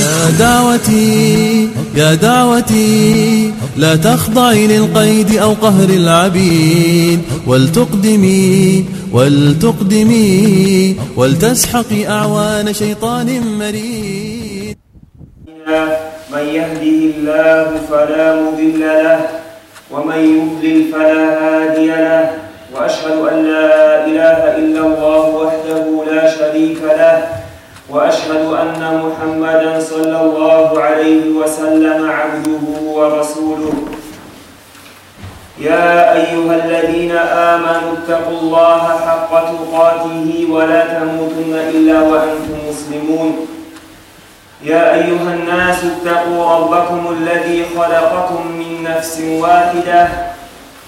يا دعوتي يا دعوتي لا تخضعي للقيد أو قهر العبيد. ولتقدمي ولتقدمي ولتسحقي أعوان شيطان مريد. من يهده الله فلا مضل له ومن يضلل فلا هادي له وأشهد أن لا إله إلا الله وحده لا شريك له وأشهد أن محمدا صلى الله عليه وسلم عبده ورسوله. يا أيها الذين آمنوا اتقوا الله حق تقاته ولا تموتن إلا وأنتم مسلمون. يا أيها الناس اتقوا ربكم الذي خلقكم من نفس واحدة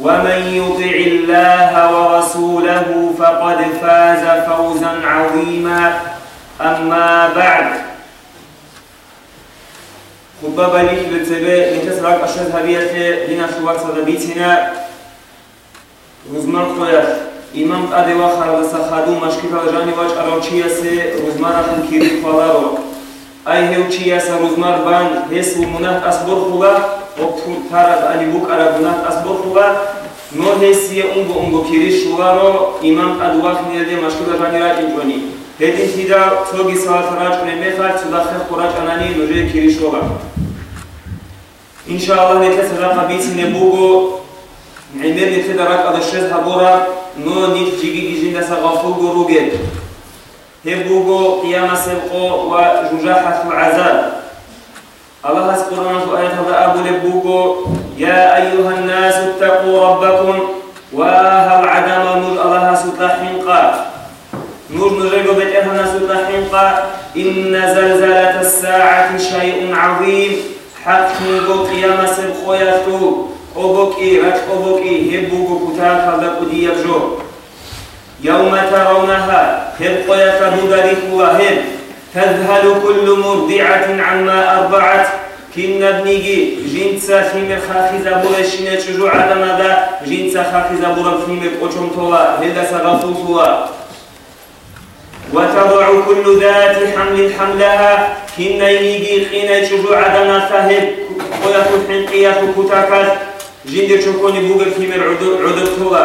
ومن يطع الله ورسوله فقد فاز فوزا عظيما. أما بعد خطبة بليك لتبه لتسرق أشهد هبيت لنا شوار صدبيتنا روزمان خويا إمام أدي وخر لسخادو مشكفة لجاني واج أروچيا سي روزمان أخم كيري خوالارو أي هيو چيا سا روزمان بان هسو منات أصبر خولا обхудтар аз али букара гунаҳ аз бохува но ҳессия унго унгокири шуваро имам ад вақт неде машкула жани раҷи ҷони ҳеди хида тоги салата раҷ куне мехад судахе хураҷ анани нуже кири шува иншааллах нете садақа бици не буго имер нете дарак ада шез ҳабора но нит ҷиги гижинда сағафуго руге ҳебуго қияма себқо ва жужа ҳатфу азад الله سبحانه وتعالى هذا أبو لبوغو يا أيها الناس اتقوا ربكم وهل عدم نور الله ستحنقا نور نرغو بتأهنا ستحنقا إن زلزلة الساعة شيء عظيم حق نغو قيام سبقو يفتو قبوكي رج قبوكي هبوغو كتاك لقدي يبجو. يوم ترونها هبقو يكبغريك وهم تذهل كل مرضعة عما أرضعت. كن ابنيجي جنسا خيمر خاخي زبور شينة چجو عدم دا جنسا خاخي زبور خيمر قوچم توا هدا سغفو توا وتضع كل ذات حمل حملها. كن يجي خينة چجو عدم فهد ويكون حنقية كتاكات جند چوكوني بوغل كيمر عدد توا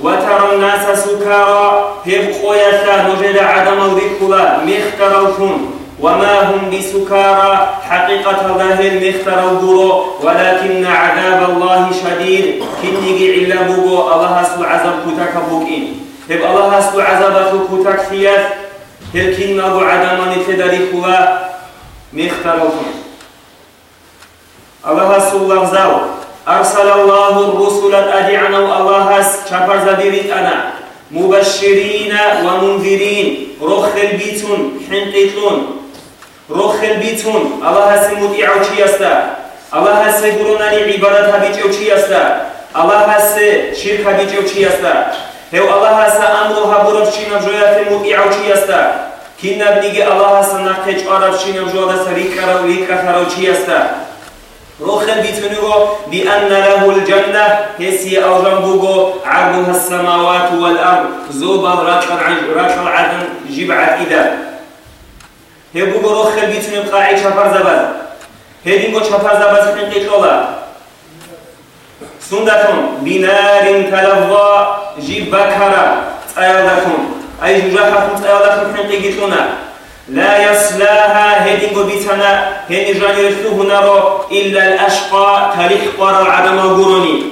وترى الناس سكارى هب قويتا نجد عدم ذكرى مختروشون وما هم بسكارى حقيقة ظاهر مختروا ولكن عذاب الله شديد كنيجي إلا بوغو الله سو عذاب كتاك بوكين هب الله سو عذابك كتاك فيات هل كن أبو عدم نتدري كوا مختروشون الله سو الله زاو أرسل الله الرسل أدعنا الله شفر زبيرت أنا مبشرين ومنذرين رخ البيتون حنقيتون رخ البيتون الله سموت إعوشي يستا الله سيقولون لي عبادة بيجوشي يستا الله شرك بيجوشي يستا هو الله سأمرها برفشينا جويات موت إعوشي يستا كنا بنيجي الله سنقج عرفشينا جويات سريكا وليكا خروشي يستا روخل بيتنغو بأن له الجنة هسي أو جنبوغو عرضها السماوات والأرض زوبا راتل راتل عدن جبعة إذا هبوغو روخل بيتنغو قاعي شفر زبز هدينغو شفر زبز حنقيت لولا سندتون بنار تلظى جيب بكرة تأيضكم أي جحفم تأيضكم حنقيت لنا لا يصلاها هدينغو بيتنا هني جاني رفتوه نارو إلا الأشقى تاريخ قرى العدم القروني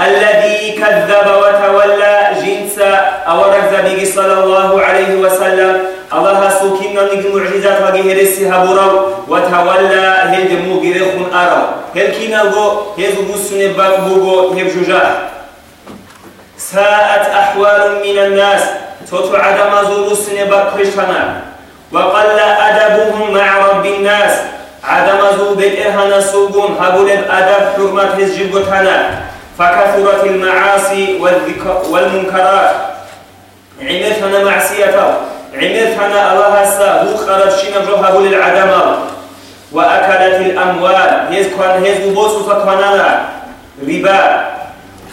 الذي كذب وتولى جنسا أورك زبيق صلى الله عليه وسلم. الله سوكينا نجم معجزات وجه رسها برو وتولى هند موجرخ أرى هل كينا جو هزو بسن باك بوجو هبجوجا ساءت أحوال من الناس توتو عدم زو بسن باك وقل أدبهم مع رب الناس. عدم زو بكرهنا سوقون هقولب أدب حرمة هزجب فكثرت المعاصي والمنكرات. عمرتنا معصيته عمرتنا الله هسا هو خرج شنا بروها هقول العدم وأكلت الأموال. هز كان هز وبوسو فكاننا ربا.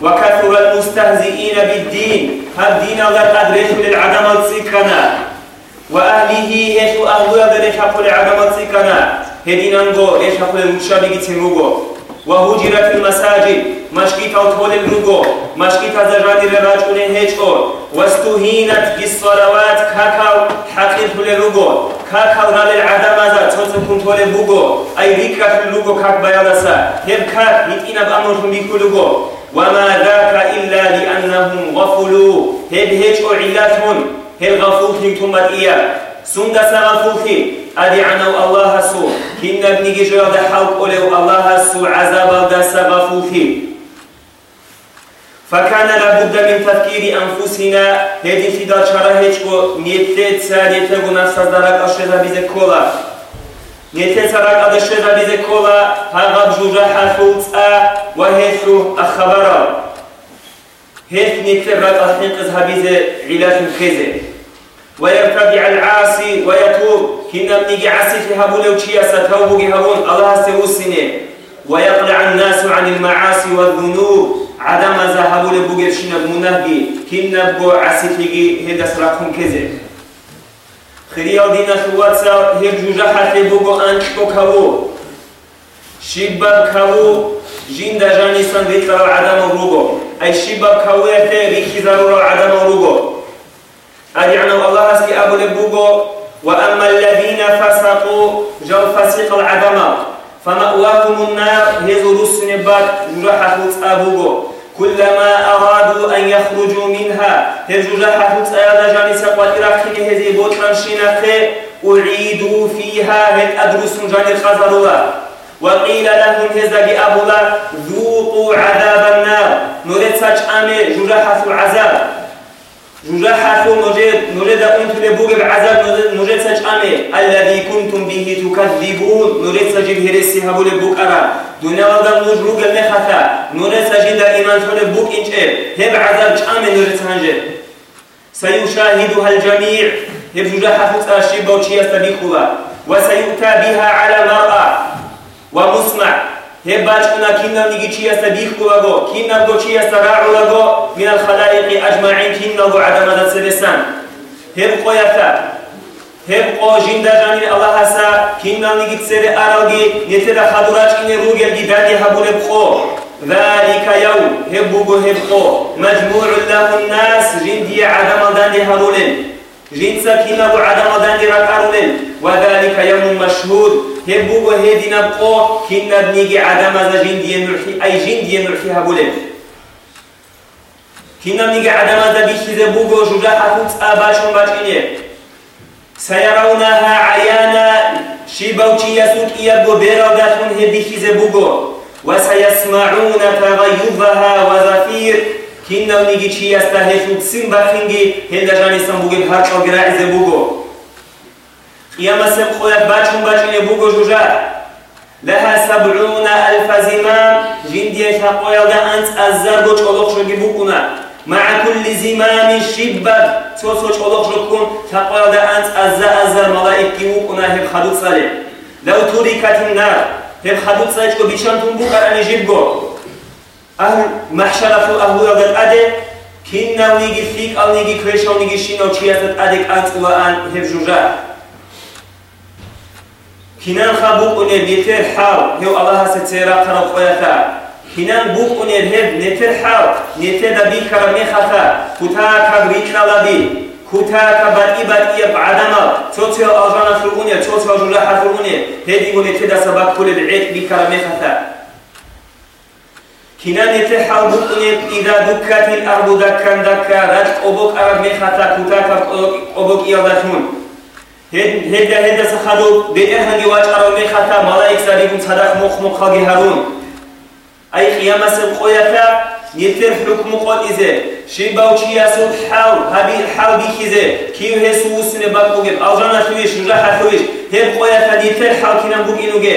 وكثر المستهزئين بالدين. هل دين الله قدرش للعدم السكنة وأهله يشو أهلو يدرش حقل العدم السكنة هدينا نقول إيش حقل المشابه تنوغو وهجرت المساجد مشكيت طول اللوغو مشكيت زجاني الرجل هيجو واستهينت بالصلوات كاكاو طول اللوغو كاكاو نال العدم هذا تصنكم طول اللوغو أي ريكا اللوغو كاك بيالسا هب كاك يتئنا بأمرهم لوغو وما ذاك إلا لأنهم غفلوا. هب هيجو علاتهم. هب غفوتهم تمت إياه؟ سندا سغفوتهم أدي عنو الله سو كنا بنيجي جوا ده حلق أولو الله سو عذاب ده فيه فكان لابد من تفكير أنفسنا. هذه في دار شرا هيچكو نيتت ساليتو نفس درك أشرزا بيزه كولا. نيتت سرك أشرزا بيزه كولا. هغب جوجا حفوت وهيثو أخبرا. هيث نيتت رك أحنق زهبيزه علاج مخيزة. ويرتدع العاصي ويتوب. كنا بنيجي عاصي في هبول وشيا ستوبوا هبول الله سوسنه ويقلع الناس عن المعاصي والذنوب. عدم ذهبوا لبوغر شنا بمنهجي. كنا بقو عاصي فيجي هدا سراكم كذا. خريا دينا شواتسا هيك جوجا حتى بوغو أنت كوكاو شباب كاو جين دجاني سن ريتلر عدم الروغو أي شباب كاو يتي ريكي ضرورة عدم الروغو أدعنا الله أسكي أبو لبوغو وأما الذين فسقوا جو فسق العدم فمأواهم النار هزو رسن باك جحفت أبوغو كلما أرادوا أن يخرجوا منها هزو جحفت أيضا جاني سقوى الإراقي هزي بوتران شنخي أعيدوا فيها هل أدرس جاني خزروا وقيل لهم هزا أبولا ذوقوا عذاب النار. نريد ساج أمي جحفت العذاب. جوجا نجد نريد أن تلبوغ بعذاب نريد سج أمي الذي كنتم به تكذبون نريد سجد هرسي هبو لبوك أرى دنيا وغا نجروغ المخطا نريد سجد إيمان تلبوك إنش هب عذاب أمي نريد سهنجد سيشاهدها الجميع. هب جوجا حفوت أشيب وشي يستبيخها وسيؤتى بها على مرأة. ومسمع هباج كنا كنا نيجي تشي استبيخ كولاغو كنا بو تشي استراعولاغو من الخلائق أجمعين كنا بو عدم ذات سبسان هب قويتا هب قو جندا جاني الله حسا كنا نيجي تسير أراغي يتدا خدوراج كنا روغل جدادي هبول بخو ذلك يوم هبوغو هبقو مجموع له الناس جندي عدم داندي هرولين جنسا كنا بو عدم داندي ركارولين وذلك يوم مشهود. هبوغو هدي نبقو كنا بنيجي عدم ذا جندي نرحي أي جندي نرحي هبولين. كنا بنيجي عدم ذا بيشي ذا بوغو جوجا حفوت آباشون باشيني سيرونها عيانا شيبوتي يسوك إيابو بيروداتون هبيشي ذا بوغو. وسيسمعون تغيظها وزفير. Киннавниги чи яста хехуксин бахинги хелдажанистан бугим харчо граизе буго. Қиямасим хуят бачун бачине буго жужа. Лаха сабруна алфа зимам жиндия шақоялда анц аззар бо чолоқшоги букуна. Маа кулли зимами шиббад тосо чолоқшог кун шақоялда анц азза аззар малаикки букуна хеб хадуцале. Лау турикатин нар хеб хадуцалечко бичантун букарани жибго. An mahşarafu ahuragat ade, kin navnigi fik alnigi kreşavnigi şino çiyazat adek at ula an hevjuja. Kinan xabuk une bitir hav, hev Allah'a setera karak koyata. Kinan buk une hev netir hav, nete da bi karame xata, kuta kabrit nalabi. کوتاه کبری بدی بعدما چو چه آجان فرعونه چو چه جوله حرفونه هدی گونه که دست بکل بعید بی کرمه خطه ქინან ეთეჰალბუკნე პიდა დუქათილ არბუ დაქან დაქა რაც ყობოკ არა მეხათა ქუთაკა ყობოკ იალდათმუნ ჰედა ჰედა სახადო დეაჰანი ვაჭარო მეხათა მალაიქსა რიგუ ცადახ მოხმო ხალგი ჰარუნ. აი ყიამასე ყოიათა ნიტერ ჰუკმუ ყოტიზე შიბაუჩიასო ჰალ ჰაბი ჰალ ბიხიზე კივ ჰესუსნე ბაკუგებ ალჟანა ხვიშ ჟაჰა ხვიშ ჰებ ყოიათა ნიტერ ჰალ ქინან ბუკინუგე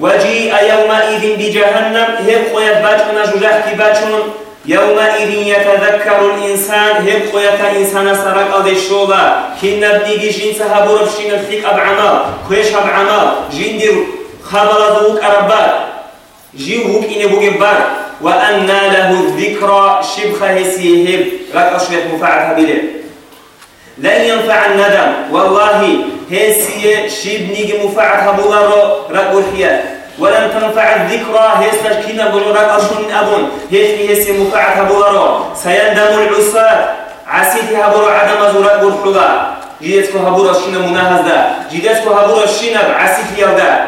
وجيء يومئذ بجهنم. هب قويا باچونا جوجاح كي باچون. يومئذ يتذكر الإنسان. هب قويا إنسان سرق أو الشولا كي نبنيجي جين سهبور بشين الفيك أب عمل كويش أب عمل جين دير خبر ذوك أربات جي وك إني بوجي بار. وأن له الذكرى. شبخة هسيهب لك أشوية مفاعل هبيله لن ينفع الندم. والله هسي شيب نيجي مفاعل هبولارو رقو الحياة ولن تنفع الذكرى هسي كنا بلورك أشون أبون. هسي هسي مفاعل هبولارو سيندم العصار عسيتي هبولو عدم زورك الحلا جيدتكو هبولو شينا مناهز دا جيدتكو هبولو شينا عسيتي يودا.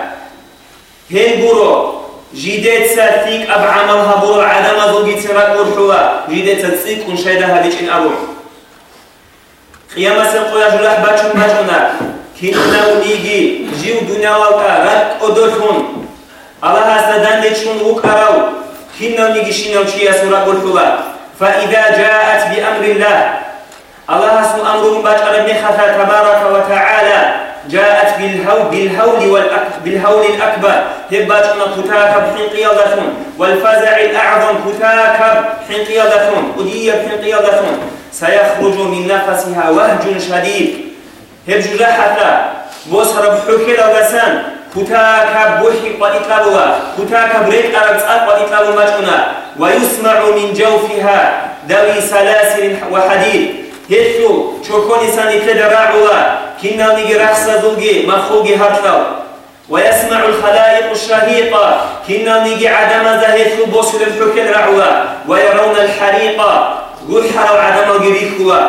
هين برو جيدت ساتيك أب عملها برو عدم زوجي تراك ورحوا جيدت تسيك كن شيدا هذيك إن أبو. قيامة سنقول جلح باتشون باتشونا كنا ونيجي جيو دنيا والكا رك أدوتون الله هستدان لتشون وكراو كنا ونيجي شينا وشيا سورة ورحوا فإذا جاءت بأمر الله الله اسم أمرهم باتشار ابن خفا تبارك وتعالى جاءت بالهول بالهول والأك بالهول الأكبر. هباتنا كتاكب حين قيادتهم والفزع الأعظم كتاكب أدية حين قيادتهم سيخرج من نفسها وهج شديد. هب جرحتا وصر بحكي لغسان. كتاكب بوحي قد كتاكب ريك أرقصات قد مجونا ويسمع من جوفها ذوي سلاسل وحديد. هيتو چوكوني ساني تدرعوا كنا نيجي رخصة زوجي مخوجي هرتل ويسمع الخلائق الشهيقة. كنا نيجي عدم زهيتو بوصل الحكل رعوا ويرون الحريقة قحر عدم الجريكوا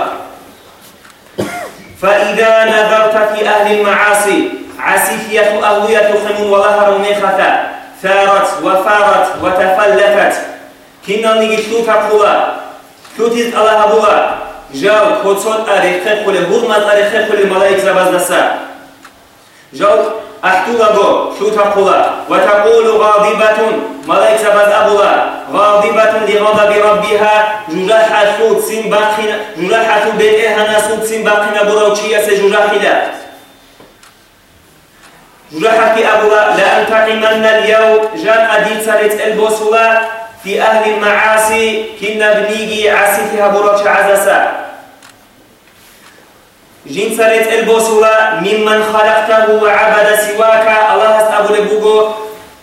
فإذا نظرت في أهل المعاصي عسيفية أهوية خمون وظهر ميخة. ثارت وفارت وتفلتت. كنا نيجي شلوتا قولا شلوتيز الله بولا جاو كوتسون أريخة خل هرمة أريخة خل الملائكة زبزنسا جاو أحتوغو شو تقول وتقول غاضبة ملائكة زبز أبولا غاضبة لغضب ربها جراحة سود سين باقنا جراحة بيئها سود سين باقنا بروتشية سجراحة جراحة أبولا لأنتقمن اليوم جان أديت سرت البوسولا في أهل المعاصي كنا بنيجي عسيتها بروتش عزسا جين سرت البوسولا ممن خلقته وعبد سواك الله أبو لبوغو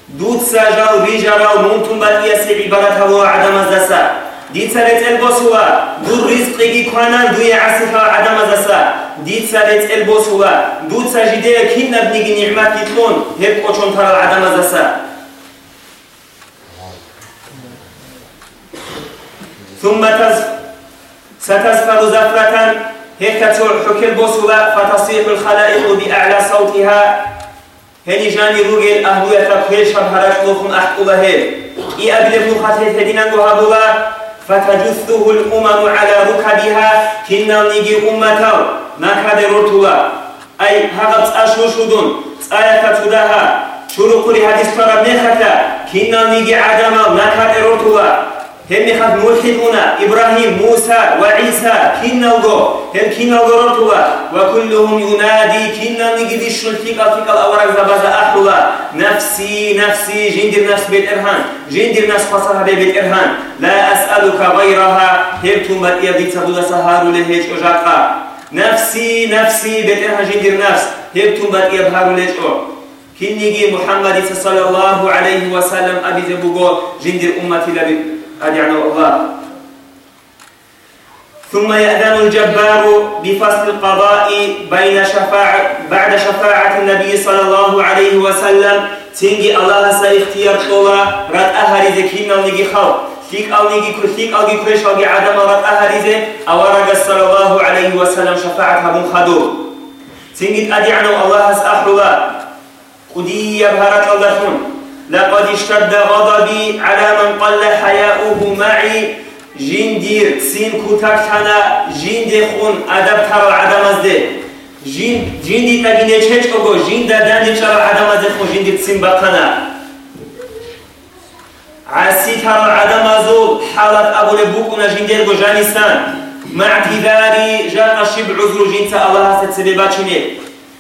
دود ساجاو بيجاراو نونتم بالإيسي عبادته وعدم زسا ديت سرت البوسولا دور رزقي كوانا دوي عسيتها وعدم زسا ديت سرت البوسولا دود ساجده كنا بنيجي نعمات يتلون هب قوشون ترى العدم زسا ثم ستزفر زفرة هيك حك البصلة فتصيح الخلائق بأعلى صوتها. هني جاني روغل أهلو يتبخير شبهرش لوخم أحقوبة هيل. إي أبلغ نخطه هدينا نهابولا فتجثه الأمم على ركبها. كنا نيجي أمتا ما كاد رتولا أي هغب أشوشدون آية تدها شروع كل حديث فرم نختا كنا نيجي عدما ما كاد رتولا هم خد ملحدون إبراهيم موسى وعيسى كنوغو هم كنوغو رتوا وكلهم ينادي كنا نجد الشلتيك أتيك الأورق زبازة أحلوا نفسي نفسي جندر نفس بيت إرهان. جندر نفس فصلها بيت لا أسألك غيرها. هبتم بأي بيت سبولا سهار لهيج أجاقا. نفسي نفسي بيت إرهان جندر نفس هبتم بأي بهار لهيج كنيجي محمد صلى الله عليه وسلم أبي زبوغو جندر أمتي لبيت أدعنا الله ثم يأذن الجبار بفصل القضاء بين شفاعة بعد شفاعة النبي صلى الله عليه وسلم. تنجي الله سيختيار طولا رد أهرز كينا نجي خل فيك أو نجي كل فيك أو نجي كرش أو عدم رد أهرز أو رد صلى الله عليه وسلم شفاعة من خدو تنجي أدعنا الله سأحرلا قدي يبهرك الله لقد اشتد غضبي على من قل حياؤه معي. جندير سين كوتاكتانا جند خون ادب ترى عدم ازده جند جندي تاگينه چچ اوگو جند دادن چرا عدم ازده خون جند سين باقنا عسيتر عدم زول حالت أبو لبوكنا جندير جانستان مع اعتذاري شب عذر جنس الله ستسبباتشني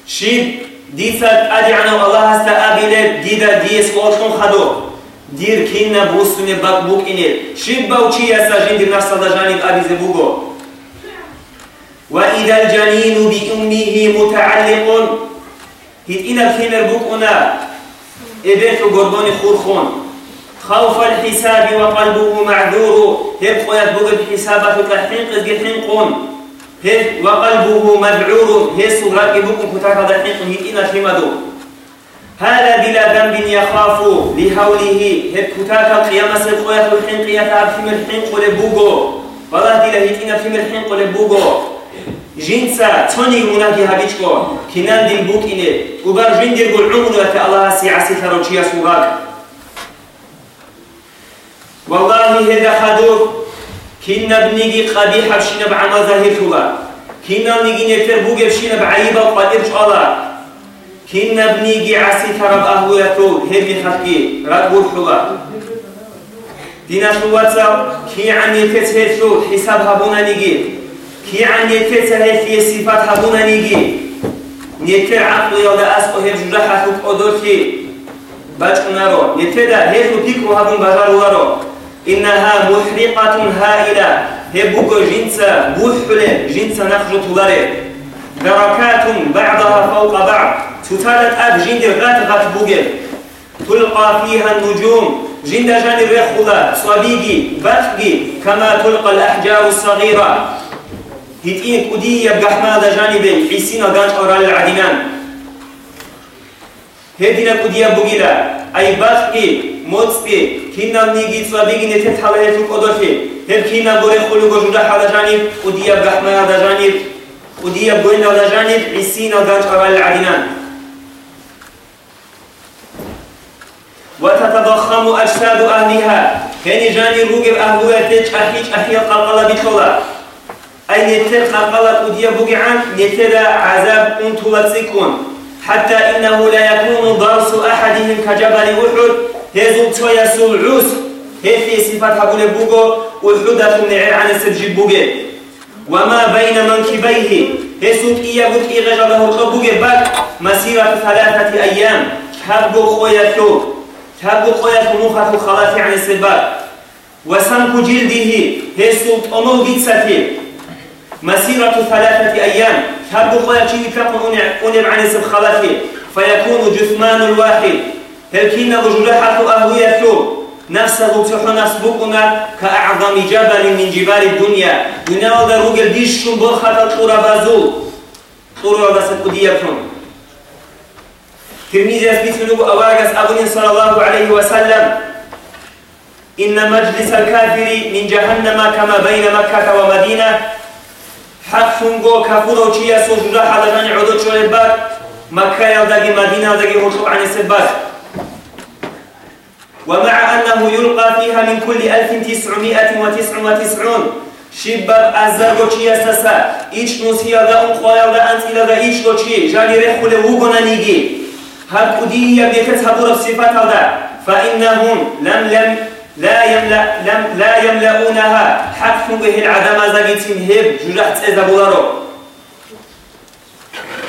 شب ديسات أدي عنه الله استقابل ديدا ديس وطن خدو دير كينا بوستني باك بوك إني شب باوشي يسا جندير نفس جانب أبي زبوغو وإذا الجنين بأمه متعلق هيت إنا الكيمر بوكنا إبيتو قربوني خورخون خوف الحساب وقلبه معذور هب خويات بوغ حسابك تحقيق قون وقلبه مذعور هي سورات بوغ كتاك دحيق هيتنا شمدو. هذا بلا ذنب يخاف لهوله هب كتاك قيام سيخويات الحين في الحين قول بوغو. والله دي لهيتنا في الحين قول بوغو. جنسا توني مناكي هابيشكو كنان دي البوكيني وبر جندر قول عمر الله سيعسي تروشيا سورات والله هذا خدوك كنا بنيجي قبيحة بشينا بعمل ظاهر تولا كنا بنيجي نكتر بوجة بشينا بعيبة وقدر شالا كنا بنيجي عسي ترب أهويتو هدي خلقي رقبو حلا دينا شواتا كي عن يتسهل حساب هبونا نيجي كي عن يتسهل في صفات هبونا نيجي نيتر عقل يودا أسقو هر جرحة أدوكي باش نارو نتدا هيزو بيكو هبون بجارو إنها محرقة هائلة. هبوك جنسا بوحل جنسا نخجو تولاري بركات بعضها فوق بعض. تتالت أب جند غات غات بوغل. تلقى فيها النجوم. جند جاني ريخولا صبيغي باتغي كما تلقى الأحجار الصغيرة. هتين كودي يبقى حماد جانبي. حسين غانش أورال العدنان. هدینا بودیا بگیرا ای باس پی موت پی کی نام نیگی تو بیگی نت ثالای تو کدش هر کی نام بره خلو گوشت حال جانی بودیا بخمه آد جانی بودیا بوی نال جانی عیسی و روج اهلوی تج اخیج اخیا قلقل بیشلا این نت قلقل بودیا بگیم نت عذاب اون تو لطیکون حتى إنه لا يكون ضرس أحدهم كجبل أحد. هزو تشويا سوعوس هفي صفات هقول بوغو والحدة النعير عن السرج بوغي. وما بين منكبيه. هسوك إيا بوك إيغا جاله بوغي. باك مسيرة ثلاثة أيام. تهبو خوياتو تهبو خوياتو مخاتو خلافي عن السباك وسمك جلده. هسوك أمو جيتساتي مسيرة ثلاثة أيام. تهبو خوياتو يكاقون أنب عن السب خلافي فيكون جثمان الواحد هلكينا وجلحة أهويته نفسه تحو نسبقنا كأعظم جبل من جبال الدنيا. ينال روجل ديش شنبرخة الطورة بازو. طورة بسد قديكم ترميزي أثبت منه أواجس أبن صلى الله عليه وسلم. إن مجلس الكافر من جهنم كما بين مكة ومدينة. حق فنگو كفور وچيا سوجودا حدغان عدو چوه بات مكة يلدگي مدينة يلدگي هشوب عن السبات ومع أنه يلقى فيها من كل 1999 شباب أزرگوچی استسا ایچ نوسیا دا اون قویا دا انتیلا دا ایچ دوچی جالی رخول وگونا نیگی هر کدی يبيت تبور الصفات هذا فإنهم لم لم لا يملأ لم لا يملؤونها. حق به العدم زغيتين هب. جرحت إذا بولارو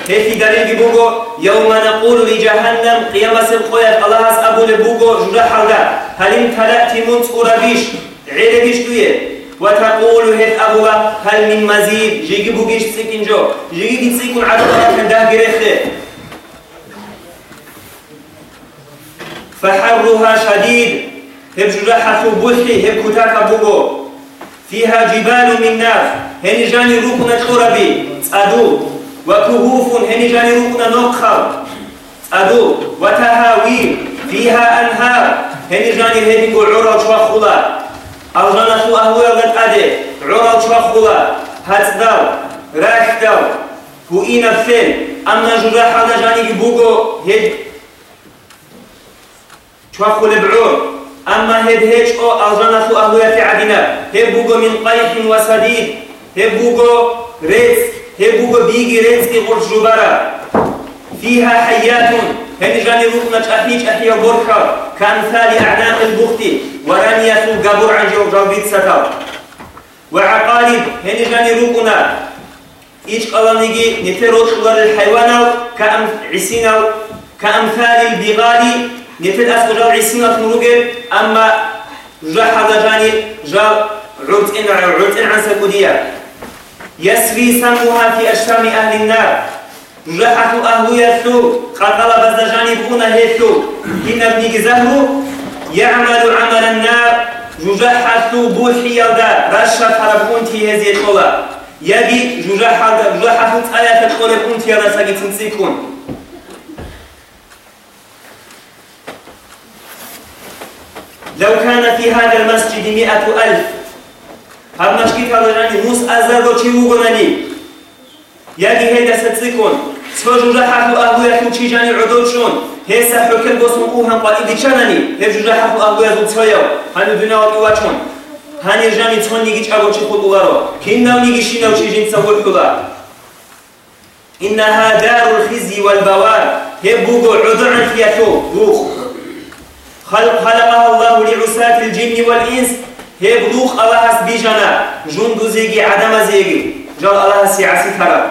هيفي دليل بوغو يوم نقول لجهنم قيام سبقوية الله هس أبو لبوغو جدا حولا هل امتلأت منت أرابيش عيدش تويه وتقول هيت أبو هل من مزيد جيجي بوغيش تسيكين جو جيجي تسيكون عدد من ده جريخه فحرها شديد هب جدا حثو بوحي هب كتاك بوغو. فيها جبال من نار هني جاني روكنا توربي تأدو وكهوف هني جاني روكنا نقخر أدو. وتهاويل فيها أنهار هني جاني هني قول عرى وشوخولا أرجانا شو أهوي وقت أدي عرى وشوخولا هتدو راكدو هو إينا فين؟ أما جراح هذا جاني بوغو هيد شوخول بعور أما هيد هيج أو أرجانا شو أهوي في عدنا هيد بوغو من قيح وسديد. هيد بوغو ريس. هبوغ بيجي رينسكي غرش جبارا فيها حيات. هني جاني روكنا تأحيج أحيا بركة كأمثال أعناق البخت ورانية القبر عن جو جوبيت ستر وعقارب هني جاني روكنا إيش قلنيجي نتروش الحيوان كأم عسينا كأمثال البغال نتل أسقجا عسينا تنروجي أما جا هذا جاني جا عرض إن عرض إن عن سكودية. يسري سموها في أشتام أهل النار. جحت أهل يثو قال بزجاني بونا هيثو إن ابنك زهرو يعمل عمل النار. جحت بوحي يودا رشا فربون تي هذه الطولة يبي جحت جحت آيات الطولة كنت يا رسالي تنسيكون. لو كان في هذا المسجد مئة ألف هذا مشكلة هذا موس أزر وشيو غناني يجي هيدا ستسيكون سوجو حفو أهو يحو تشيجاني عدود شون. هيسا حكم بوسم أوهم قال إذي چاناني هيجو حفو أهو يحو تسويو هنو دنيا وقوا چون؟ هني جاني تون نيجي چاقو چي خود أولارو كين ناو نيجي شيناو چيجين تسوول حلا إنها دار الخزي والبوار هبوغو عدعن فياتو بوخ. خلق خلقها الله لعساة الجن والإنس. هبوخ الله سبيجانا جندو زيجي عدم زيجي جال الله سيعسي ثرب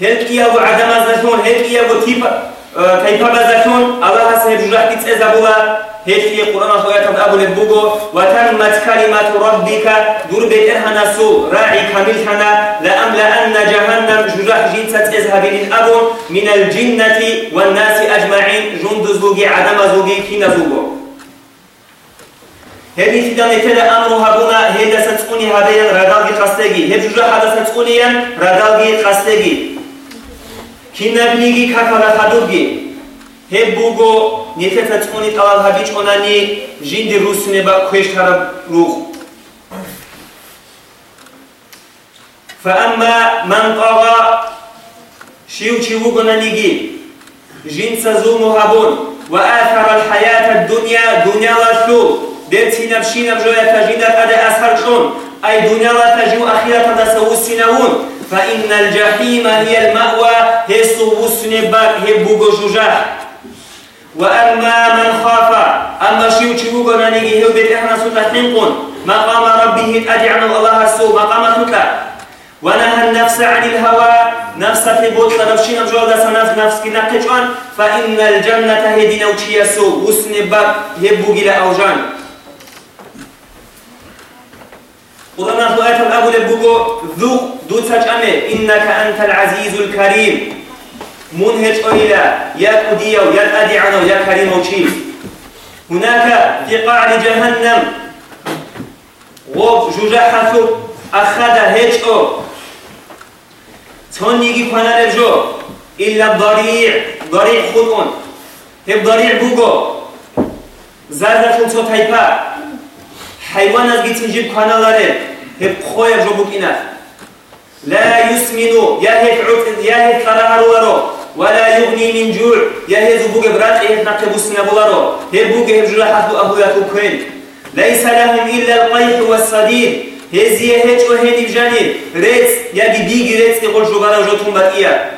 هلكيا وعدم زتون هلكيا وتيبا تيبا بزتون الله سهل جرح كتس أزابولا هلكي قرآن خوية أبو لبوغو وتمت كلمة ربك دور بيت إرهنا سو راعي كامل هنا لأملأن جهنم جرح جيتة إذهب للأبو من الجنة والناس أجمعين جند زوجي عدم زوجي كين زوجو هذه تدان كده أمرها بنا هيدا ستقوني هذين ردالجي قستگي هذ جرح هذا ستقوني ردالجي قستگي кинабниги какалахадуги ҳеббуго нетецацкуни талалҳабичонани жинди русинеба кӯештара рух фаамма ман тага шивчивугонаниги жинсазумуҳабун ва аътара алҳаята аддуня дунялашу децинабшинабжоятажидар ада асарчун ай дунялатажиу ахиратада савусинавун فإن الجحيم هي المأوى هسو وسنبك هبوغو جوجاح وأما من خاف أما شيو تشبوغو نانيجي هو بيت إحنا سوتا حنقون مقام ربه أدعنا الله السوء مقام تكا ونهى النفس عن الهوى نفس تبوت لنفشي نمجول دسا نفس نفس كنا قجوان فإن الجنة هدينا وشي يسو وسنبك هبوغي لأوجان. قرآن هو آية الأبو لبوغو ذوق دوت سجأمي إنك أنت العزيز الكريم. منهج أيلا يا كديو يا أدعنو يا كريم وشيف هناك في قاع جهنم. غوب جوجحثو أخذ هجأو تون يجي فانا لبجو إلا الضريع ضريع خلقون. هب ضريع بوغو زادتون تو تايبا. حيوان گیتین جیب کانا لاره هب خوی جو بکینا لا يسمن يهت عت يهت فرها رو ولا يغني من جوع. يهت بوج برات يهت نقب السنة بلارو هب بوج هب جرح حدو أبو ياتو كين ليس لهم إلا القيح والصديد هزي هج وهني بجاني ريت يجي بيجي ريت يقول جوغارا وجوتهم بقية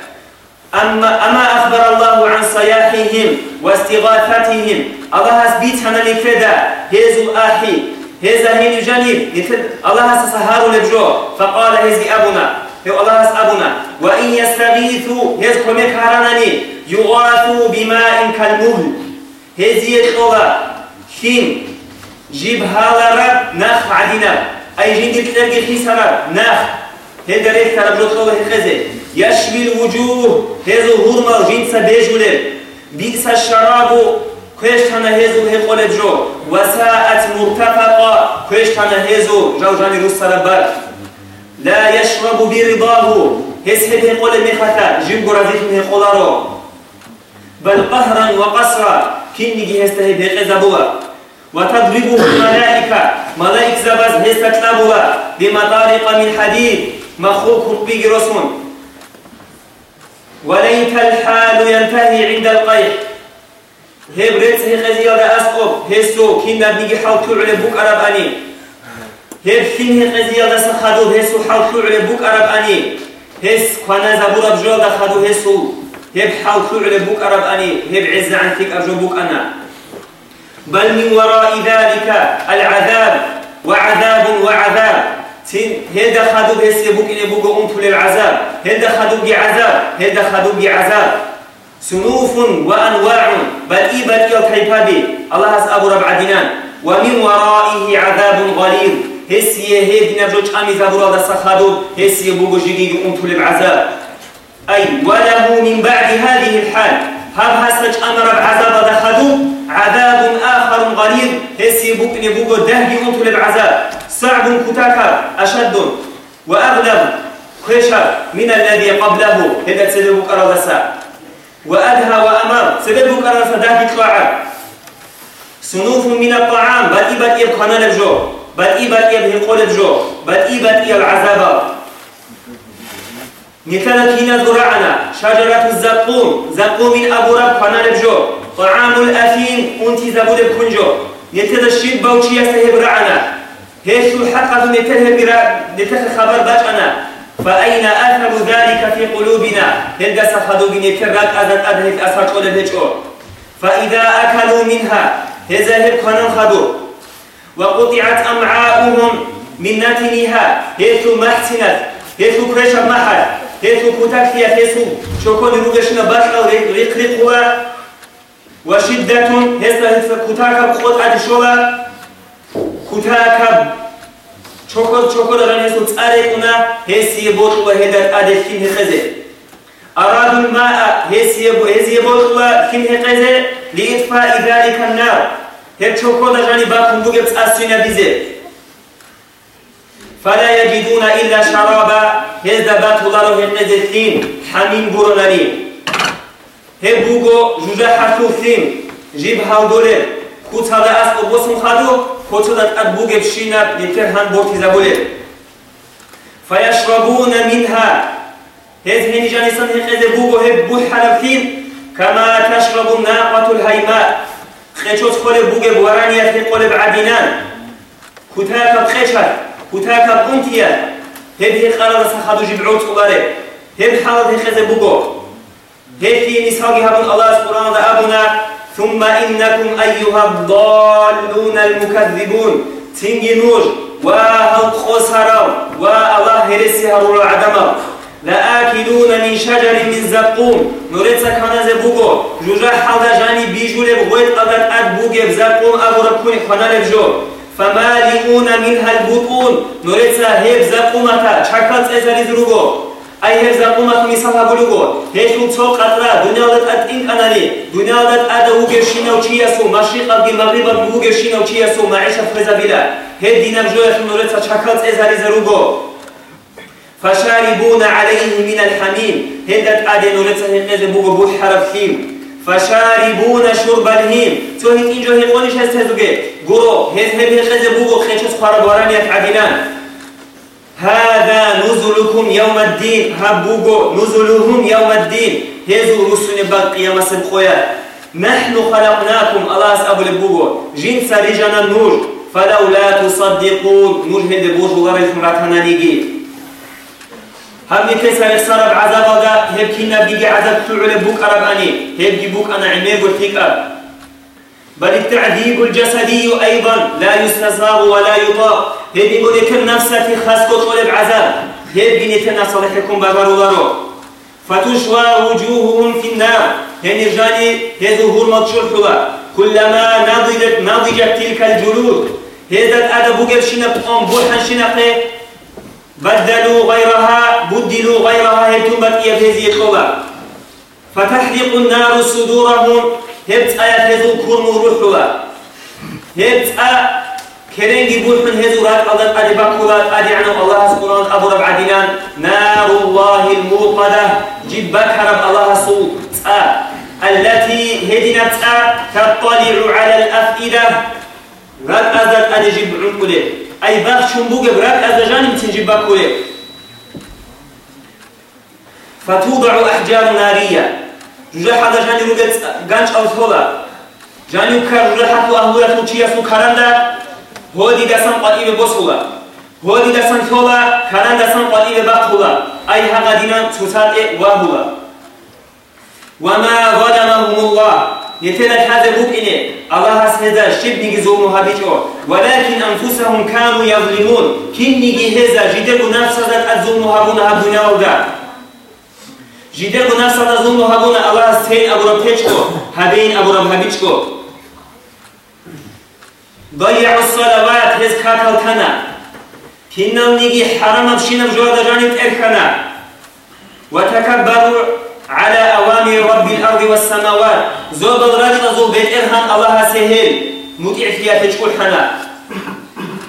أما أما أخبر الله عن صياحهم واستغاثتهم الله هنا لكذا هزو آحي هذا هين جانب الله سسهار لبجو. فقال هذي أبونا. هو الله أبونا. وإن يستغيثوا يذكر مكارنني يغاثوا بماء كالمهل. هذي الطوغة خين جيب هالا نخ عدنا أي جند تلاقي خيسرة نخ هذا ريت تربلو طوغة هخزي يشوي الوجوه هذا هرمال جنس بيجولر بئس الشراب كويشتانا هزو هقول جو وساءت مرتفقة كويشتانا هزو جو جاني رسالة بر لا يشرب برضاه هس هب هقول مختا جيم قرازيك هقولارو بل قهرا وقصرا كنجي هسته بقزبوا وتضربه الملائكة ملائك زبز هستكلبوا بمطارق من حديد مخوك بيجرسون وليت الحال ينتهي عند القيح هبرت هي خزي ولا أسقف هسو كنا بنيجي حاول على بوك عرب أني. هب فين هي خزي ولا سخدو هسو حاول على بوك عرب أني. هس كنا زبور بجوا دخدو هسو هب حاول فعل بوك أرب أني. هب عز عن تك أرجو بوك أنا. بل من وراء ذلك العذاب وعذاب وعذاب. تين هدا خدوب هسي بوك إني بوك أمت للعذاب هدا خدوب عذاب هدا خدوب عذاب سنوف وأنواع. بل إيبت يو كيبابي الله هس أبو رب عدنان ومن ورائه عذاب غليظ. هسي هيد نبجوج أمي زبورا دا سخدوب هسي بوك جديد أمت للعذاب أي وله من بعد هذه الحال. هل هسج أمر بعذاب دخلوا عذاب آخر غليظ. هسي بوك نبوغو دهدي أنتو للعذاب صعب كتاكا. أشد. وأغلب. خشر من الذي قبله. هذا تسبب أرادسا وأدهى وأمر. سبب أرادسا دهدي طلع صنوف من الطعام. بل إبت إب خنا لبجو بل إبت إب هقول بجو بل إبت إب العذاب. مثلا كينا زرعنا. شجرة الزقوم. زقوم أبو رب خنا لبجو طعام الأثيم. أنت زبود بكنجو. نتذا الشيب بوشي يستهب رعنا. هيش الحق نتذا برا نتذا خبر باجنا فأين أثر ذلك في قلوبنا؟ هل سخدوا بنترات أذت أذهب أسرق ولا فإذا أكلوا منها هذا كانوا خدوا وقطعت أمعاؤهم من نتنها هيث محسنت هيث كرشب محل هيث كتاك فيها هيث شوكو نروغشنا بطلع ريق ريق وشدة هسه كتاكب خود عدشولا كتاكب چوكو چوكو دارن هسه تاريقنا هسي بوط وهدر عدشين هخزه أراد الماء هسي هسي بوط وكين هخزه لإطفاء ذلك النار هر چوكو دارن باكم بوغبت أسوين بيزه فلا يجدون إلا شرابا هزا بات الله هخزه حميم بروناني هبوغو جوجا حرفو ثيم جيب هاودولي كوتالا اس اوبوسم خادو كوتالا хочудан ад бугеб шинаб етер ҳам бортиза булеб фаяшрабуна минҳа ҳез ҳениҷанисан ҳеқезе бугоҳе буҳ ҳалабтин кама ташрабу нақату лҳайма хечоз холеб бугеб вараният ҳеқолеб адинан кутакаб хешат кутакаб унтия ҳед ҳеқалада сахаду жибъут хубаре ҳед ҳалад ҳеқезе буго ҳед ки мисалги ҳабун аллаҳ аз қуръанда абуна ثم إنكم أيها الضالون المكذبون. تنجي نور وهل خسر والله هرسي هرول العدم لآكلون من شجر من زقوم. نوريت سكانا زبوغو. جوجا حالة جاني بيجو لبغويت قدر أد بوغي بزقوم أبو ربكوني خانا لبجو فمالئون منها البطون. نوريت سهيب زقومتا چكال تزاري زروغو. აიჰერზაბუმათ მისალაგულიგო ჰეშუნცო ყატრა დუნიალატა ტინკანარი დუნიალატა და უგეშინავ ჩიასო მაშიყავგი მაგრიბა უგეშინავ ჩიასო მაიშა ფეზაბილა ჰე დინამჟოა ხნორეცა ჩაკალ წეზარი ზერუგო فشاربون عليه من الحميم هدت ادن ورثه هقز بوغو بو حرفين فشاربون شرب الهيم تو هيك انجو هيقونش هستزوگه گرو هز هب هقز بوغو خچس خرابارن يت عديلان هذا نزلكم يوم الدين. هبوغو نزلهم يوم الدين. هزو رسول بقية مسل خويا. نحن خلقناكم. الله أبو البوغو جنس رجنا النور فلولا تصدقون. نور هند بوجو غير مراتنا نيجي. هم كسر السرب عذاب هذا هب كنا بيجي عذاب تعول بوك أرب أني. هب بوك أنا عمي قلت بل التعذيب الجسدي أيضا. لا يستساغ ولا يطاق. هدي بودك النفس في خسكو طلب عذاب هدي نتنا صالحكم بابارو دارو فتشوى وجوههم في النار. هني رجالي هذو المطشور حوا كلما نضجت نضجت تلك الجلود. هذا الأدب قبشنا بقوم بوحا شنقه. بدلوا غيرها بدلوا غيرها هيتم بقية هذه الحوا فتحرق النار صدورهم. هبت آيات هذو كرم روحوا هبت كرنجي بوحن هذو رات قدر أدي بكرات أدي عنو الله سبحانه أبو رب عدنان نار الله الموقدة جد بكرب الله سوء. التي هدنا تطلع على الأفئدة. رات أزد أدي جب عنقله أي باخ شنبوك برات أزد جانب تنجب بكره فتوضع أحجار نارية. جوجا حدا جاني روغت غانچ أو ثولا جاني كار جوجا حتو اهلويا تو چيا سو كاراندا هودي دسان قديم بوسولا هودي دسان ثولا كاران دسان قديم باقولا اي هغا دينا تسات واهولا وما ظلمهم الله. يتلت هذا إني الله هذا شب نيجي زوم هابيتو ولكن أنفسهم كانوا يظلمون كن نيجي هذا جدر نفس هذا الزوم هابون هابون ودا جدر نفس هذا الزوم هابون الله سين أبو ربتشكو هبين أبو هابيتشكو ضيعوا الصلوات هز كاكل كنا. نيجي حرام بشينا بجواد جانب إركنا. وتكبروا على أوامر رب الأرض والسماوات. زود الرجل زو بيت إرهان الله سهل مطيع فيها تشكل حنا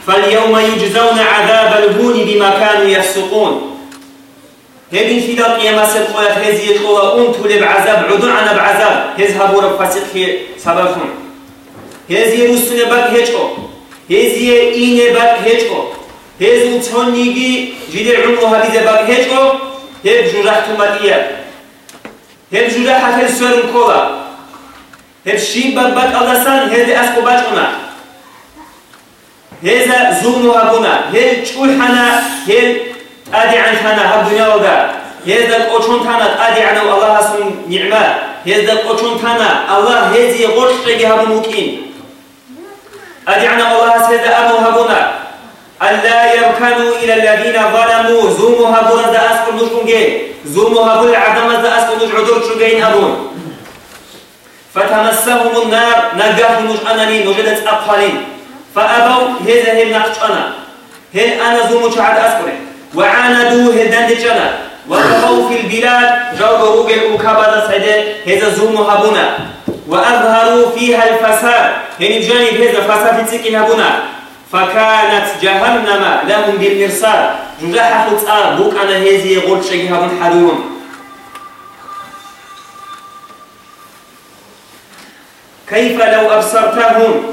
فاليوم يجزون عذاب الهون بما كانوا يفسقون. هبين في دار قيامة سبقوا هذه القوة أنت بعذاب عدو عنا بعذاب. يذهبوا رب فاسق في سببهم هذه رسول بك هيجو هذه إين بك هيجو هذه تونيجي جدي عمره هذه بك هيجو هب جرحت مدية هب جرح حتى السر كولا هب شيب بك بك الله سان هذه أسقو باجنا هذا زوم هبونا هل تقول حنا هل أدي عن حنا هب دنيا ودا هذا القوشون تانا أدي عن الله سن نعمة هذا القوشون تانا الله هذه غرش رجي عن الله سيدا أبو هبونا. ألا يركنوا إلى الذين ظلموا. زوموا هبونا دا أسكن نشكنجي زوموا هبونا عدم دا أسكن نشعدور شجين أبون. فتمسهم النار. نجاه مش أنني نجدت أقفالين فأبوا. هذا هي نقش أنا. هل أنا زومو شعد أسكن وعاندوا. هدان دجنا وقفوا في البلاد. جاوبوا روجل أكابا سيدة. هذا زوموا هبونا. وأظهروا فيها الفساد. هني بجانب هذا فساد تسكي هبونا فكانت جهنم لهم بالمرصاد. جزاح خطأ بوك أنا هذه يقول شيء هبون حدوهم كيف لو أبصرتهم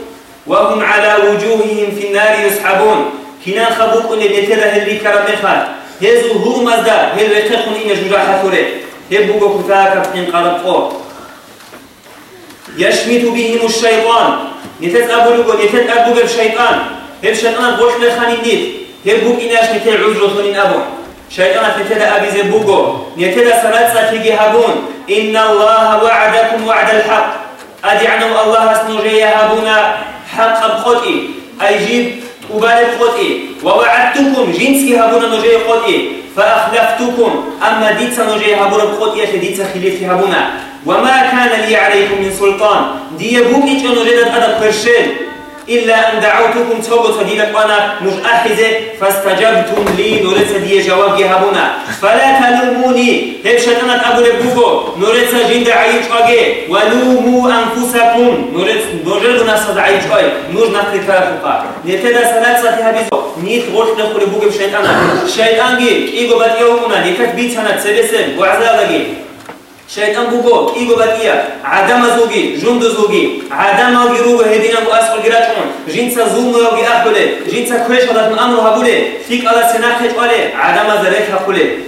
وهم على وجوههم في النار يسحبون كنا خبوك أن يتده اللي كرم هذو هو مزدا هل رتخون إن جزاح ثوري هبوكو كتاك بحين قرب فوق يشمت بهم الشيطان. نتت أبو نتت أبو الشيطان هب شيطان بوش لخاني نيت؟ هب بوك إناش نتت عزر ثنين أبو شيطان نتت أبي زبوكو نتت سلسة تيجي هبون إن الله وعدكم وعد الحق. أدعنوا الله سنجي هبونا حق بخطئ أيجيب وبالغ خطئ ووعدتكم جنسي هبونا نجي خطئ فأخلفتكم. أما ديت نجي هبونا بخطئ ديت خليفي هبونا وما كان لي عليكم من سلطان. دي بوكي تنو جدت أدب كرشين. إلا أن دعوتكم توبة وأنا مش أحزة فاستجبتم لي نورت دي جواب يهبونا فلا تلوموني. هب شتنت أبو لبوكو نورت جند عيش أجي ولوموا أنفسكم. نورت نورت نفس عيش أي نور نخل كرافقا نتدا سلسة هبيزو نيت غوش نخل بوكو بشيطانا شيطان جي إيغو بديوهما نكت بيتانا تسبسن. وعزالة شيطان بوغو إيغو باتيا عدم زوجي جند زوجي عدم غيرو هدينا بو أسفل جراتون جنسا زوم يوغي أحبله جنسا كريش هذا من أمر هبوله فيك على سناخ عليه عدم زريك هبوله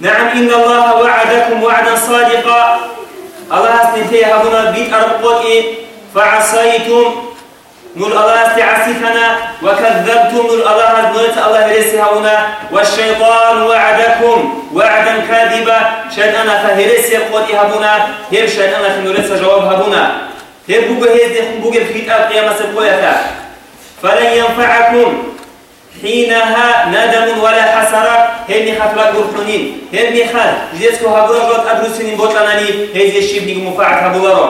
نعم إن الله وعدكم وعدا صادقا. الله سنتي هبونا بيت أرب فعصيتم نور الله استعسفنا وكذبتم نور الله نورت الله هنا والشيطان وعدكم وعدا كاذبا. شيطان فهرسي قوت هبونا هير شيطان فنورت جواب هبونا هير بوغ هيدي بوغ الفيت قيامة سبويتا فلن ينفعكم. حينها ندم ولا حسرة. هني خطرات برحونين هني خال جيسكو هبورا جوت أدرسين بوتلاناني. هيزي الشيب نيجو مفاعت هبولارو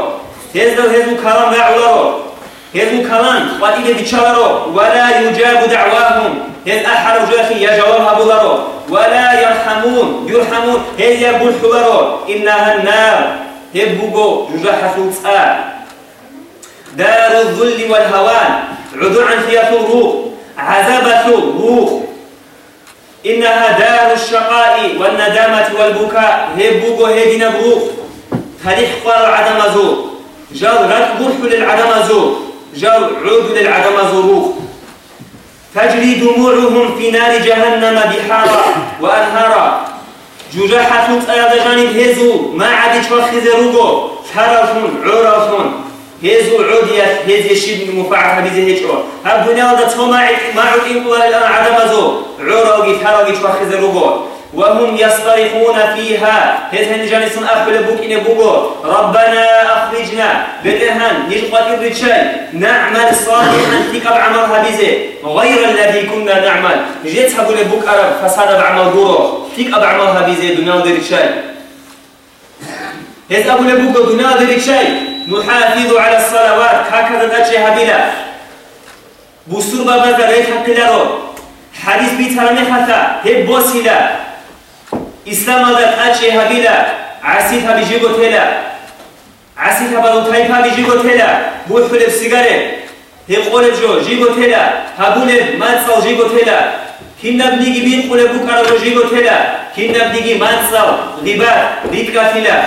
هيزدو هيزو كلام هذو كمان وإذا بيتشارو ولا يجاب دعواهم هذ أحد جاخي يا جواب أبو ذرو ولا يرحمون يرحمون هذ يقول حبرو إنها النار هبوغو جزاح سوتسا دار الذل والهوان عن فيها الروح عذابة الروح إنها دار الشقاء والندامة والبكاء هبوغو هدينا بروح هذه حقار عدم زور جال رد للعدم زور جر عود للعدم ظروف تجري دموعهم في نار جهنم بحارا وأنهارا جوجاحة تأيض جانب هزو ما عاد تفخذ روغو ثرفون عرفون هزو عودية هز يشيد مفاعل هبيزه هيجو هب دنيا دا توما ما عقين قولا الآن عدم زو. عروغي ثروغي شوخز الرغو وهم يصطرخون فيها. هن جانسون أخبر بوك إن بوغو ربنا أخرجنا. بدهن. نجقات الرجال نعمل صالحا. تكب عمل هبيزة. غير الذي كنا نعمل. جيت هبول بوك أرب فساد بعمل دورو. تكب عمل هبيزة. دنيا رجال هز أبو لبوغو دنيا رجال نحافظ على الصلوات. هكذا تأتي هبلا بوسور بابا ذريت حقلارو حديث بيترمي خطا هب بوسيلا إسلام هذا تأتي هبلا عسيتها بيجيبو تلا عسيتها بلو تايفا بيجيبو تلا بوث فلب سيجارة هب قولب جو جيبو تلا هبولب مانصال جيبو تلا كنا بنيجي بين قولب بوكارو جيبو تلا كنا بنيجي مانصال غيبات ريتكا تلا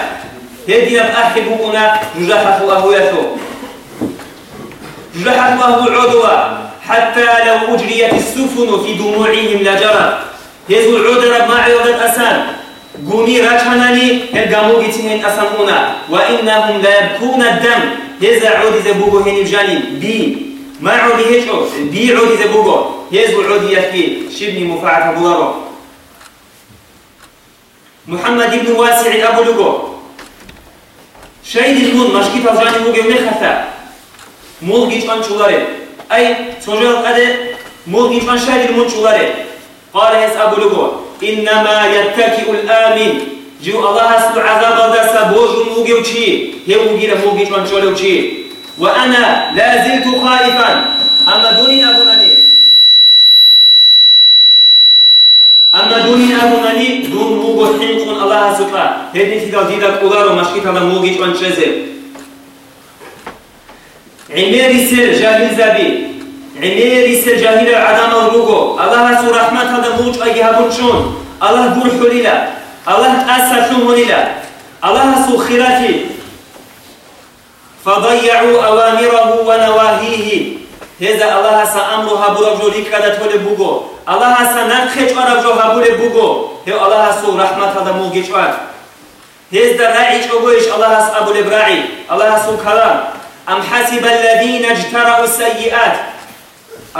هدينا أحبونا جحف أهويته جحف أهو عدوى حتى لو أجريت السفن في دموعهم لجرت. هزو العودة ما عيودت أسان قوني راجحناني هل جيتين أسامونا وإنهم لا يبكون الدم هزا عودي زبوغو هني بجاني بي ما عودي هجو بي عودي زبوغو هزو عودي يحكي شبني مفاعة بولارو محمد بن واسع أبو لغو شهيد المون مشكي فزاني موجي ونختا مول جيشان شولاري أي سوجل قد مول جيشان شهيد المون شولاري قال أبو لغو إنما يتكئ الآمن. جو الله سبحانه عذاب دسا بوجو موجي وشي هي موجي مول جيشان شولي وشي وأنا لا زلت خائفا. أما دوني أبونني أما دوني أبونني دون موجو حنق الله سبحانه هدي في ديدا كولارو مشكي تلا موجي وان شزر عميري سر جاهل زبي عميري سر جاهل عدم الروغو الله سو رحمة هذا موج أجي هبون شون الله بور حليلا الله أسر شون هليلا الله سو خيراتي فضيعوا أوامره ونواهيه هذا الله سا أمرها برجو لك كذا تقول بوجو الله سا نخش أرجو هبول بوجو هي الله سو رحمة هذا موجي شوال هز در راعي چوغوش الله هس ابو الابراعي الله هس كلام ام حسب الذين اجترأوا السيئات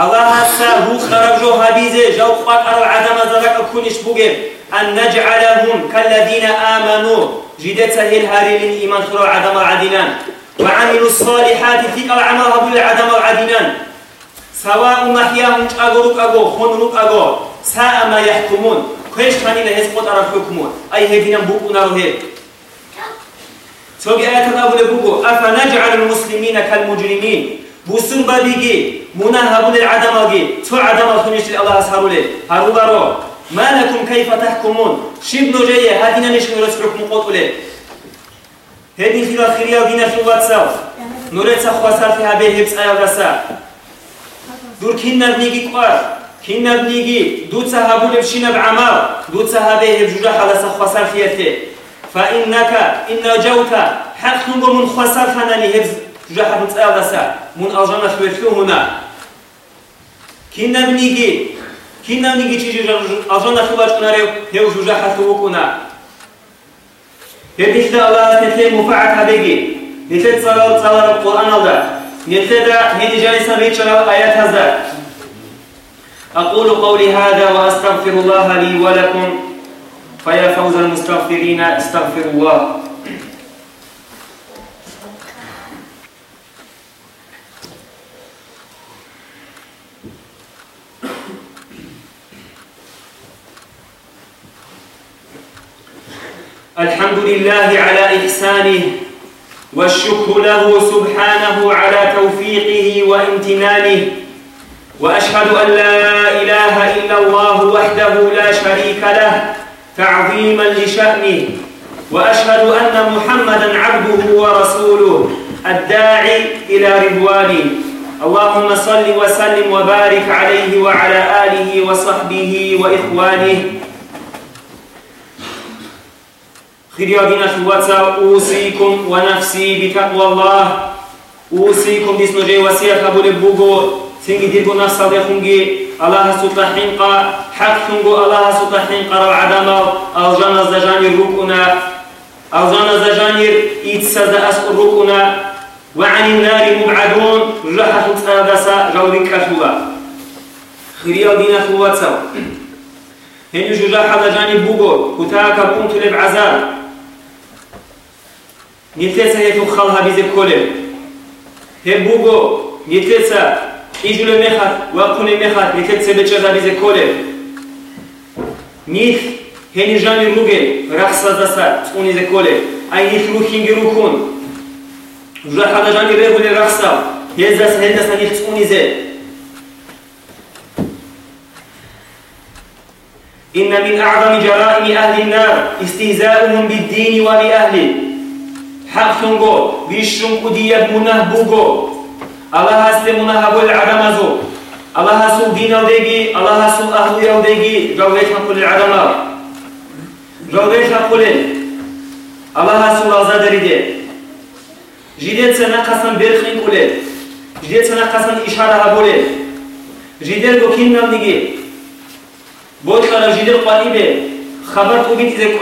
الله هس هو خرج جو هبيزه جو قطر عدم زرق كونش بوغم ان نجعلهم كالذين امنوا جدت سهل هارين ايمان خرو عدم العدنان وعملوا الصالحات في العمل هبول العدم العدنان سواء محياهم اغورك اغو خنروك اغو ساء ما يحكمون كيش خاني لهز قطر الحكمون اي هدينا بوكونا روهي توجي آيات الله بوجو أفنجعل المسلمين كالمجرمين بوسن بابيجي منا هبول العدم أجي تو عدم أخنيش الله أسهروا له هارو بارو ما لكم كيف تحكمون شيب نجية هدينا نش نورس حكم قتله هدي في الأخيرية ودينا في الواتساب نورت سخواسر في هبه هبس آيا غسا دور كنا بنيجي قار كنا بنيجي دوت سهبول بشينا بعمار دوت سهبه هبجوجا حدا سخواسر فيته فإنك إن نجوت حق نقول من خسر خناني هبز جاها بتسألسا من أجانا خويتلو هنا كنا بنيجي كنا بنيجي تيجي أجانا خوات كناريو هيو جاها خوكونا هديش الله نتلي مفاعت هبيجي نتلي صلاة صلاة القرآن الله نتلي دا هدي جالسا بيتشنا آيات هذا أقول قولي هذا وأستغفر الله لي ولكم فيا فوز المستغفرين استغفروا الله لله على إحسانه والشكر له سبحانه على توفيقه وامتنانه وأشهد أن لا إله إلا الله وحده لا شريك له تعظيما لشأنه وأشهد أن محمدا عبده ورسوله الداعي إلى رضوانه. اللهم صل وسلم وبارك عليه وعلى آله وصحبه وإخوانه. خريادين شواتسا أوصيكم ونفسي بتقوى الله أوصيكم بسم جي وسيا قبول بوغو سنجي ديرغو نفسا ديخونجي الله سبحانه حق تنگو الله سبحانه قرار عدم الجان زجاني ركنا الجان زجاني إتسد أس ركنا وعن النار مبعدون جحة تسادسا جوري كتوبا خريا دينا ثواتسا هني جحة جاني بوغو كتاكا كنت لب عذاب نتلسا هيتو خلها بيزي كولب هبوغو نتلسا إجو لمخات وقوني مخات نتلسا بچزا بيزي كولب نيت هني جاني روغي رخصة دسا تقوني زي كولب أي نيت روخينجي روكون جا حدا جاني ريغو لي رخصة هزا سهلنا سنيت تقوني زي إن من أعظم جرائم أهل النار استهزاؤهم بالدين وبأهله حقتنغو بيشون دياب منه بوغو الله هست منه بول العدم زو الله هسو دين وديجي الله هسو أهل يوديجي جويت كل العدم جويت كل الله هسو رازا دريده جديد سنة قسم برخين كله جديد سنة قسم إشارة هبوله جديد بو كين نام نيجي بود خلا جديد قليبه خبر تو بيت إذا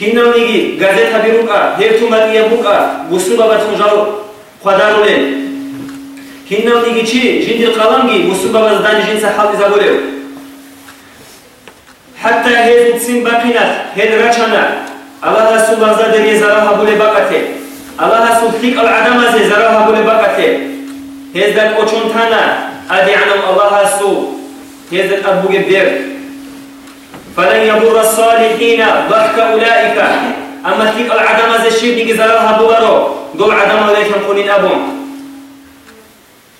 ҳиннамниги газета бирука ҳертуматия бука гусуба батунжару қадаруле ҳиннамниги чи жиндил қаламги гусуба баздани жинса ҳалли заболев ҳатта ҳез син бақинат ҳед рачана. Алла расул лаза дерье зараҳа буле бақате. Алла расул хикал адамазе зараҳа буле бақате. Ҳездар очунтана адианам алла расул. Ҳездар абуге берд فلن يضر الصالحين. ضحك أولئك. أما فيك العدم زي الشيء زراها بوله دول عدم ليش نقول أبون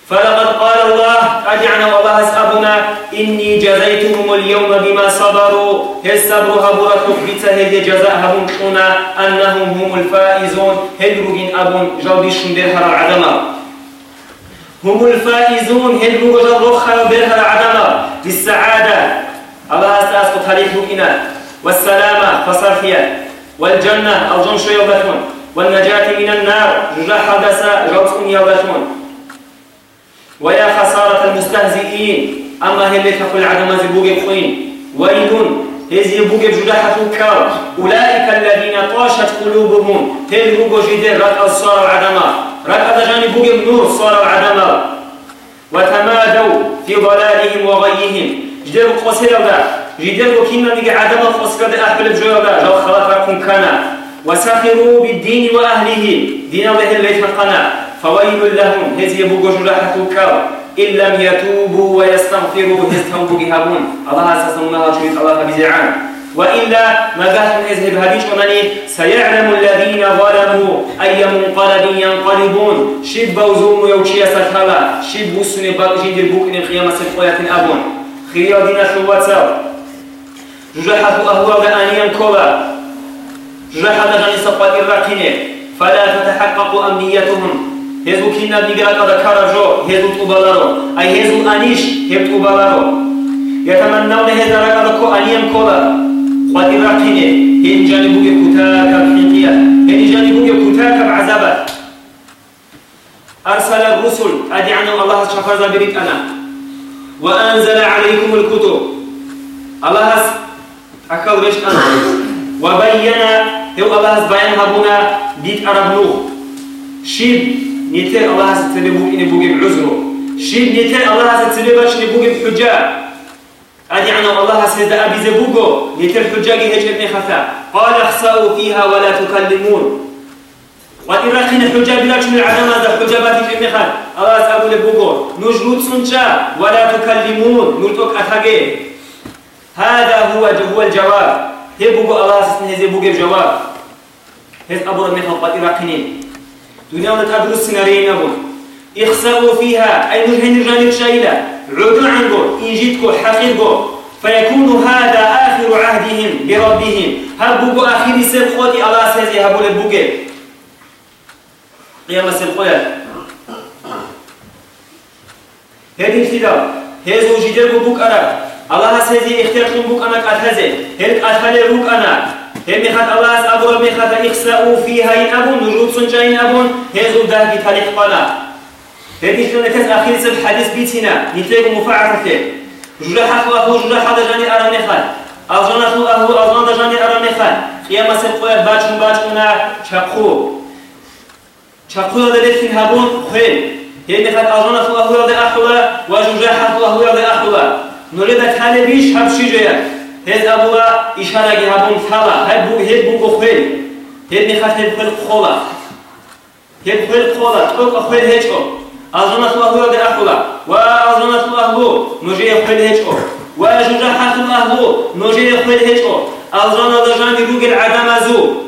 فلقد قال الله أجعنا الله أسأبنا إني جزيتهم اليوم بما صبروا. هل صبروا هبورة بيتا هل جزاء هبون شونا أنهم هم الفائزون. هل رجين أبون؟ جودي شندر هر العدمة هم الفائزون. هل رجل رخر برهر العدمة بالسعادة. الله أسأس تاريخ إنا والسلامة فصرفية والجنة الجنش يوبتون والنجاة من النار جزا حدث جوتون يوبتون. ويا خسارة المستهزئين أما هل تقول عدم زبوغ الخين؟ ويل هذي يبوغ بجدحة كار أولئك الذين طاشت قلوبهم هل بوغ جدير رك الصار العدماء رك أدجاني بوغ النور صار العدماء وتمادوا في ضلالهم وغيهم جدير قصير دا جدير كنا نيجي عدم قصير دا أحبل بجوير دا جو خلاط ركم كان وسخروا بالدين وأهله دين الله اللي تنقنا فويل لهم هذي بوغو جراحة كاو إن لم يتوبوا ويستغفروا هزهم بوغيهابون الله أساسا شريط الله بزعان وإلا ما قالهم إذهب هديش أمني سيعلم الذين ظلموا أي منقلب ينقلبون شب بوزوم يوشي سكالا شب بوسن باقجي دير بوكن القيامة سلقوية أبون خير دين شواتسا جراحة أهوى بأنيا كولا جراحة غني سقوات الراكينة فلا تتحقق أمنيتهم هزو كنا ديغرا قد كارجو هزو تقبلارو أي هزو أنيش هب تقبلارو يتمنون هذا رقم كو أنيم كولا قد راقينه هن جانبوك كتاك بحقية هن جانبوك كتاك بعذابات أرسل الرسل. أدي عنهم الله شفر زابريت أنا. وأنزل عليكم الكتب. الله أكل ريش أنا؟ وبين هو الله بيان هبونا ديت أرب نوح. شيب نيتر الله ستلبو إني بوجي بعذره شيء نيتر الله ستلبش إني بوجي بحجة. أدي عنا الله سيد أبي زبوجو نيتر حجة هيك ابن خفا. قال اخسأوا فيها ولا تكلمون. وإن رخين حجة بلا شنو العدم هذا حجة باتي ابن خال الله سأبو لبوجو نجلود سنشا ولا تكلمون. نرتوك أتاقي. هذا هو هو الجواب. هي بوجو الله سيد بوجي بجواب هذ أبو رمي خلقات إراقينين دنيا تدرس سيناريو نبون اخسأوا فيها. أي نجهن جانب شايلة. عدو عنكو. إنجيتكو. حقيقو فيكون هذا آخر عهدهم بربهم. هبوكو آخر سبقوتي الله سيزي هبو لبوكي قيام سبقويا هذه ابتداء هذا جدر بوك أرى الله سيزي اختيار بوك أنا كأتهزي هل أتهلي روك أنا هم خد الله از ابو رب خد اخسأوا فيها این ابون نجود سنجا این ابون هزو ده بی تاریخ قنا هذه شنو كاس اخير سب حديث بيتنا نتلاقوا مفاعلته جرا حق اهو جرا حق جاني ارى نخال اظن اهو اظن جاني ارى نخال قيامة سبقوا باچون باچونا چاقو چاقو دلتين هابون خوين هي دخل أظن الله يرضي أحولا وجوجاحة الله يرضي أحولا نريد تاني بيش هبشي جيا هز أبولا إشارة هابون ثالا هبو هبو خوين هد نخات هبو خولا هبو خولا تقوك خوين هيچو أظن الله يرضي أحولا وأظن الله نجي خوين هيچو وجوجاحة الله نجي خوين هيچو أظن الله جاني العدم أزو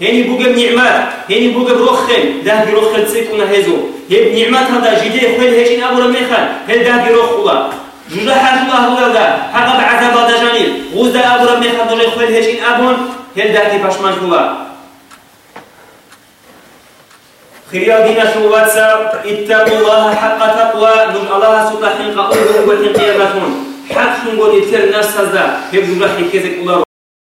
هني بوجب نعمات هني بوجب روخل ده بروخل تسيكونا هزو هب نعمات هذا جدي خويل هيجين أبو رميخان هل ده بروخلا جوجا حاج الله هو ده حقا بعذاب هذا جاني. غوز أبو رميخان ده خويل هيجين أبون هل ده كي باش مجهولا خيار دينا شو واتساب اتقوا الله حق تقوى نج الله سبحانه قاول وحين قيامتون حق نقول يتر نفس هذا هب جوجا حكيزك الله